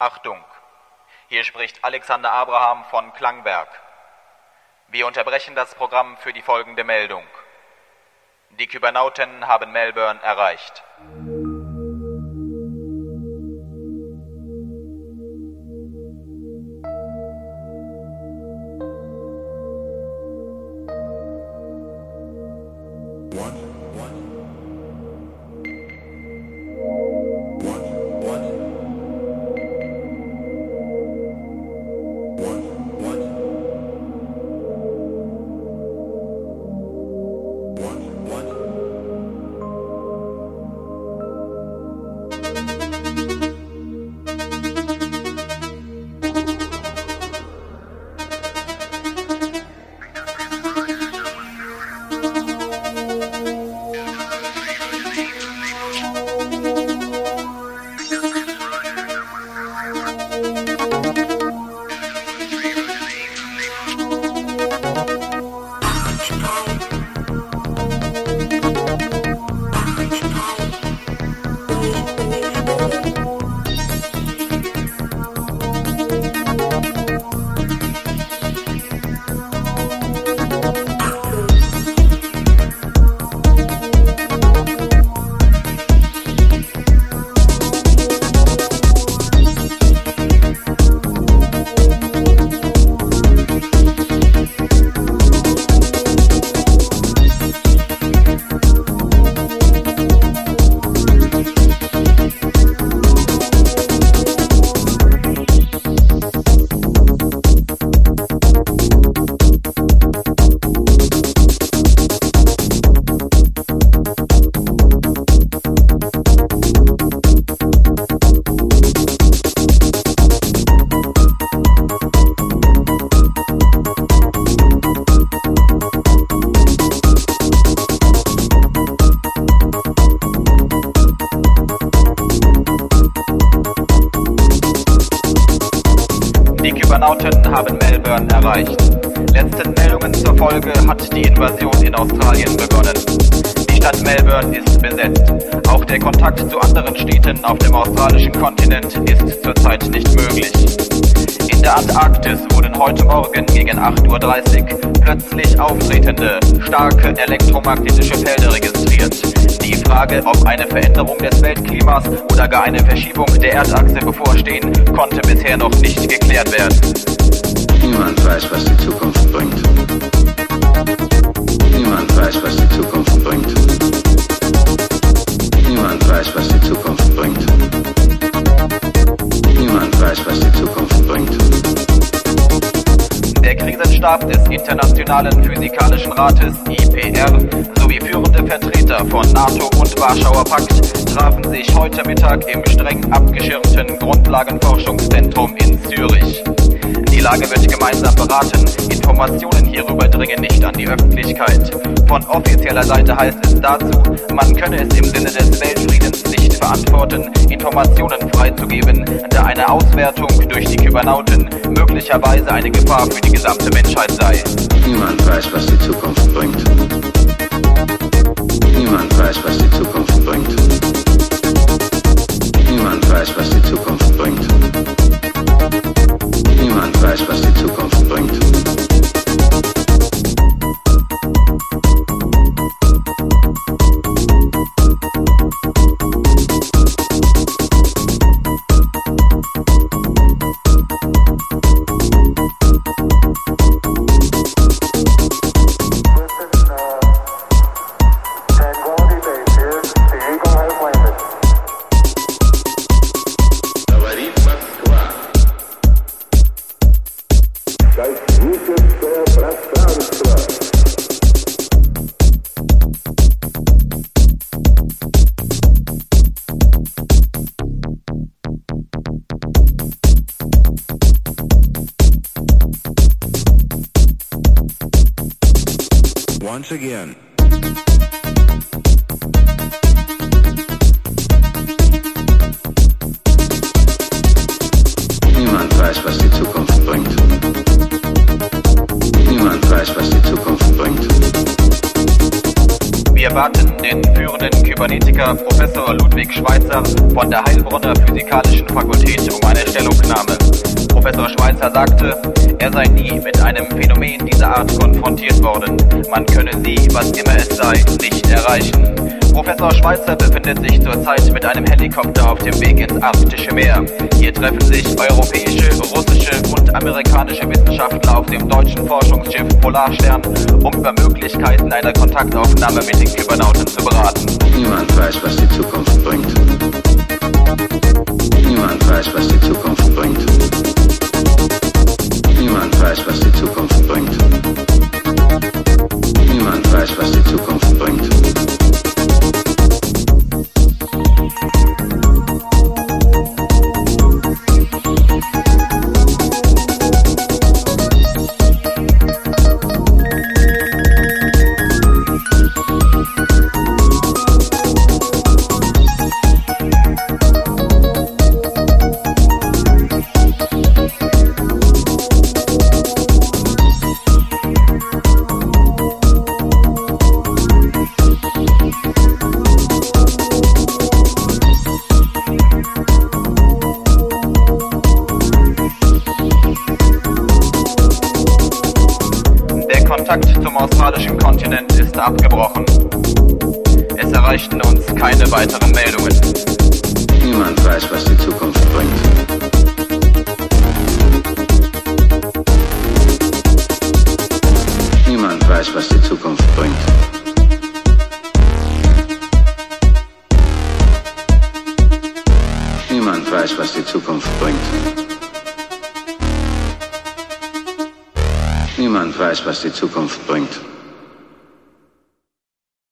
Achtung, hier spricht Alexander Abraham von Klangberg. Wir unterbrechen das Programm für die folgende Meldung. Die Kybernauten haben Melbourne erreicht. Kybernauten haben Melbourne erreicht. Letzten Meldungen zur Folge hat die Invasion in Australien begonnen. Die Stadt Melbourne ist besetzt. Auch der Kontakt zu anderen Städten auf dem australischen Kontinent ist zurzeit nicht möglich. In der Antarktis wurden heute Morgen gegen 8.30 Uhr plötzlich auftretende, starke elektromagnetische Felder registriert. Die Frage, ob eine Veränderung des Weltklimas oder gar eine Verschiebung der Erdachse bevorstehen, konnte bisher noch nicht geklärt werden. Niemand weiß, was die Zukunft bringt. Niemand weiß, was die Zukunft bringt. Krisenstab des Internationalen Physikalischen Rates IPR sowie führende Vertreter von NATO und Warschauer Pakt trafen sich heute Mittag im streng abgeschirmten Grundlagenforschungszentrum in Zürich. Die Lage wird gemeinsam beraten. Informationen hierüber dringen nicht an die Öffentlichkeit. Von offizieller Seite heißt es dazu, man könne es im Sinne des Weltfriedens nicht verantworten, Informationen freizugeben, da eine Auswertung durch die Kybernauten möglicherweise eine Gefahr für die gesamte Menschheit sei. Niemand weiß, was die Zukunft bringt. Niemand weiß, was die Once again. Niemand weiß, was die Zukunft bringt. Niemand weiß, was die Zukunft bringt. Wir baten den führenden Kybernetiker Professor Ludwig Schweitzer von der Heilbronner Physikalischen Fakultät um eine Stellungnahme Schweizer sagte, er sei nie mit einem Phänomen dieser Art konfrontiert worden. Man könne sie, was immer es sei, nicht erreichen. Professor Schweizer befindet sich zurzeit mit einem Helikopter auf dem Weg ins Arktische Meer. Hier treffen sich europäische, russische und amerikanische Wissenschaftler auf dem deutschen Forschungsschiff Polarstern, um über Möglichkeiten einer Kontaktaufnahme mit den Kybernauten zu beraten. Niemand weiß, was die Zukunft bringt. Niemand weiß, was die Zukunft bringt. Niemand weiß, was die Zukunft bringt. Niemand weiß, was die Zukunft bringt. Kontakt zum australischen Kontinent ist abgebrochen. Es erreichten uns keine weiteren Meldungen. Niemand weiß, was die Zukunft bringt. Niemand weiß, was die Zukunft bringt. Niemand weiß, was die Zukunft bringt. Niemand weiß, was die Zukunft bringt.